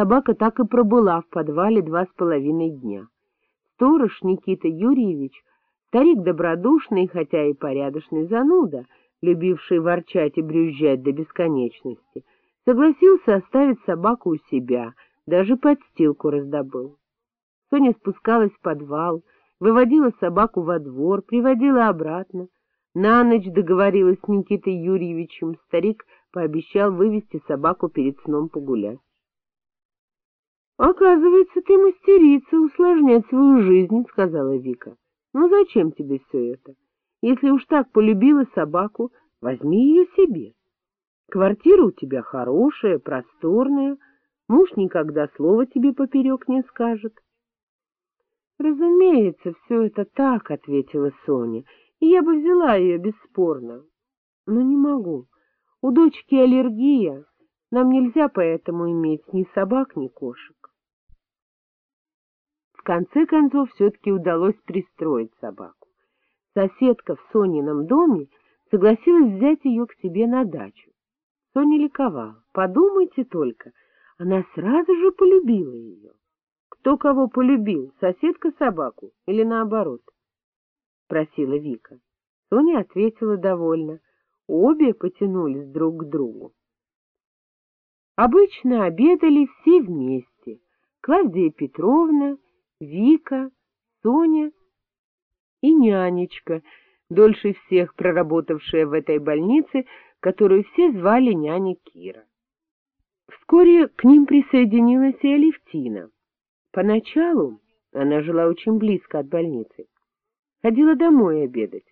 Собака так и пробыла в подвале два с половиной дня. Сторож Никита Юрьевич, старик добродушный, хотя и порядочный зануда, любивший ворчать и брюзжать до бесконечности, согласился оставить собаку у себя, даже подстилку раздобыл. Соня спускалась в подвал, выводила собаку во двор, приводила обратно. На ночь договорилась с Никитой Юрьевичем, старик пообещал вывести собаку перед сном погулять. — Оказывается, ты мастерица усложнять свою жизнь, — сказала Вика. — Ну зачем тебе все это? Если уж так полюбила собаку, возьми ее себе. Квартира у тебя хорошая, просторная, муж никогда слова тебе поперек не скажет. — Разумеется, все это так, — ответила Соня, — и я бы взяла ее бесспорно. Но не могу. У дочки аллергия, нам нельзя поэтому иметь ни собак, ни кошек. В конце концов, все-таки удалось пристроить собаку. Соседка в Сонином доме согласилась взять ее к себе на дачу. Соня ликовала. Подумайте только, она сразу же полюбила ее. Кто кого полюбил, соседка собаку или наоборот? — просила Вика. Соня ответила довольно. Обе потянулись друг к другу. Обычно обедали все вместе. Клавдия Петровна, Вика, Соня и нянечка, дольше всех проработавшая в этой больнице, которую все звали няня Кира. Вскоре к ним присоединилась и Алевтина. Поначалу она жила очень близко от больницы, ходила домой обедать,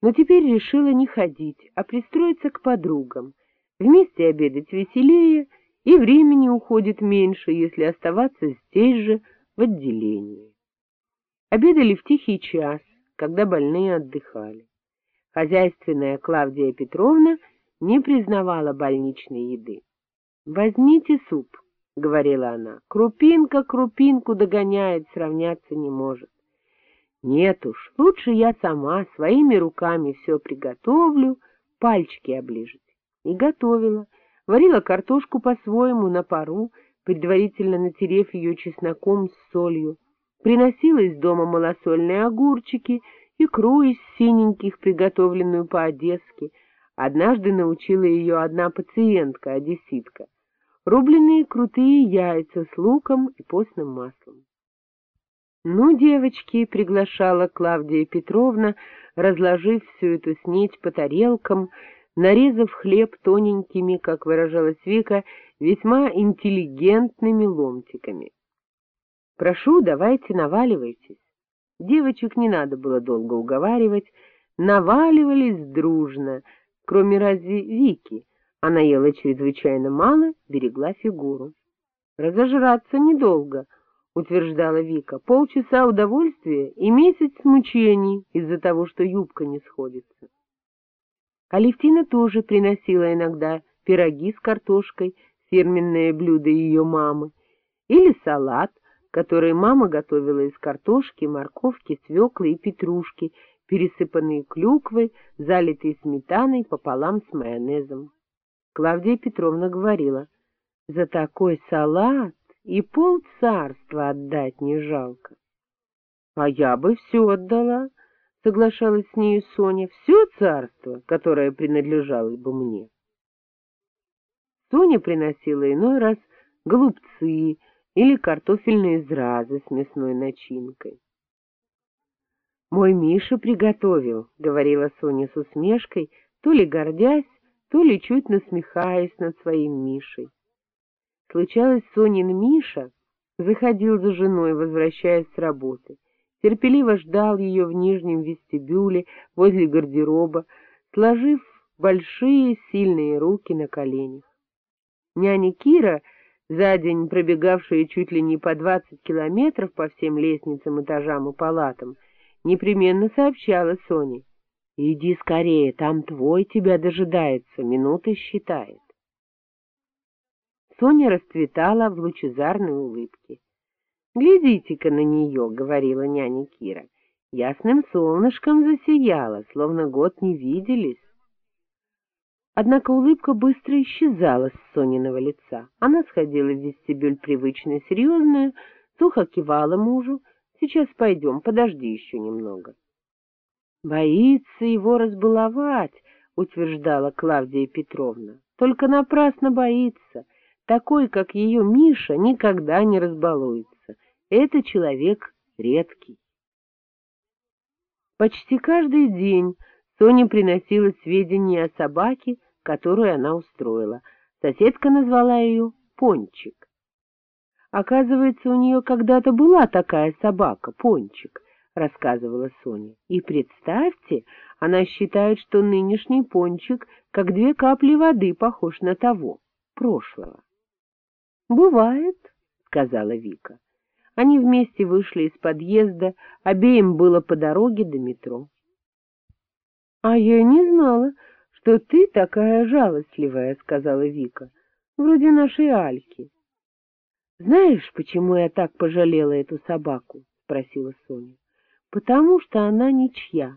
но теперь решила не ходить, а пристроиться к подругам. Вместе обедать веселее, и времени уходит меньше, если оставаться здесь же, в отделении. Обедали в тихий час, когда больные отдыхали. Хозяйственная Клавдия Петровна не признавала больничной еды. — Возьмите суп, — говорила она, — крупинка крупинку догоняет, сравняться не может. Нет уж, лучше я сама своими руками все приготовлю, пальчики оближить. И готовила, варила картошку по-своему на пару, предварительно натерев ее чесноком с солью, приносила из дома малосольные огурчики, икру из синеньких, приготовленную по-одесски. Однажды научила ее одна пациентка, одесситка. Рубленые крутые яйца с луком и постным маслом. — Ну, девочки, — приглашала Клавдия Петровна, разложив всю эту снеть по тарелкам, нарезав хлеб тоненькими, как выражалась Вика, весьма интеллигентными ломтиками. — Прошу, давайте, наваливайтесь. Девочек не надо было долго уговаривать, наваливались дружно, кроме разве Вики. Она ела чрезвычайно мало, берегла фигуру. Разожраться недолго —— утверждала Вика, — полчаса удовольствия и месяц мучений из-за того, что юбка не сходится. Алевтина тоже приносила иногда пироги с картошкой, фирменное блюдо ее мамы, или салат, который мама готовила из картошки, морковки, свеклы и петрушки, пересыпанные клюквой, залитые сметаной пополам с майонезом. Клавдия Петровна говорила, «За такой салат и пол царства отдать не жалко. — А я бы все отдала, — соглашалась с нею Соня, — все царство, которое принадлежало бы мне. Соня приносила иной раз голубцы или картофельные зразы с мясной начинкой. — Мой Миша приготовил, — говорила Соня с усмешкой, то ли гордясь, то ли чуть насмехаясь над своим Мишей. Случалось, Сонин Миша заходил за женой, возвращаясь с работы, терпеливо ждал ее в нижнем вестибюле возле гардероба, сложив большие сильные руки на коленях. Няня Кира, за день пробегавшая чуть ли не по двадцать километров по всем лестницам, этажам и палатам, непременно сообщала Соне, «Иди скорее, там твой тебя дожидается, минуты считает». Соня расцветала в лучезарной улыбке. — Глядите-ка на нее, — говорила няня Кира. Ясным солнышком засияла, словно год не виделись. Однако улыбка быстро исчезала с Сониного лица. Она сходила в вестибюль привычная, серьезная, сухо кивала мужу. «Сейчас пойдем, подожди еще немного». «Боится его разбаловать», — утверждала Клавдия Петровна. «Только напрасно боится. Такой, как ее Миша, никогда не разбалуется. Это человек редкий». Почти каждый день Соня приносила сведения о собаке, которую она устроила. Соседка назвала ее Пончик. Оказывается, у нее когда-то была такая собака, Пончик, — рассказывала Соня. И представьте, она считает, что нынешний Пончик, как две капли воды, похож на того, прошлого. — Бывает, — сказала Вика. Они вместе вышли из подъезда, обеим было по дороге до метро. — А я не знала, что ты такая жалостливая, — сказала Вика, — вроде нашей Альки. — Знаешь, почему я так пожалела эту собаку? — спросила Соня. — Потому что она ничья.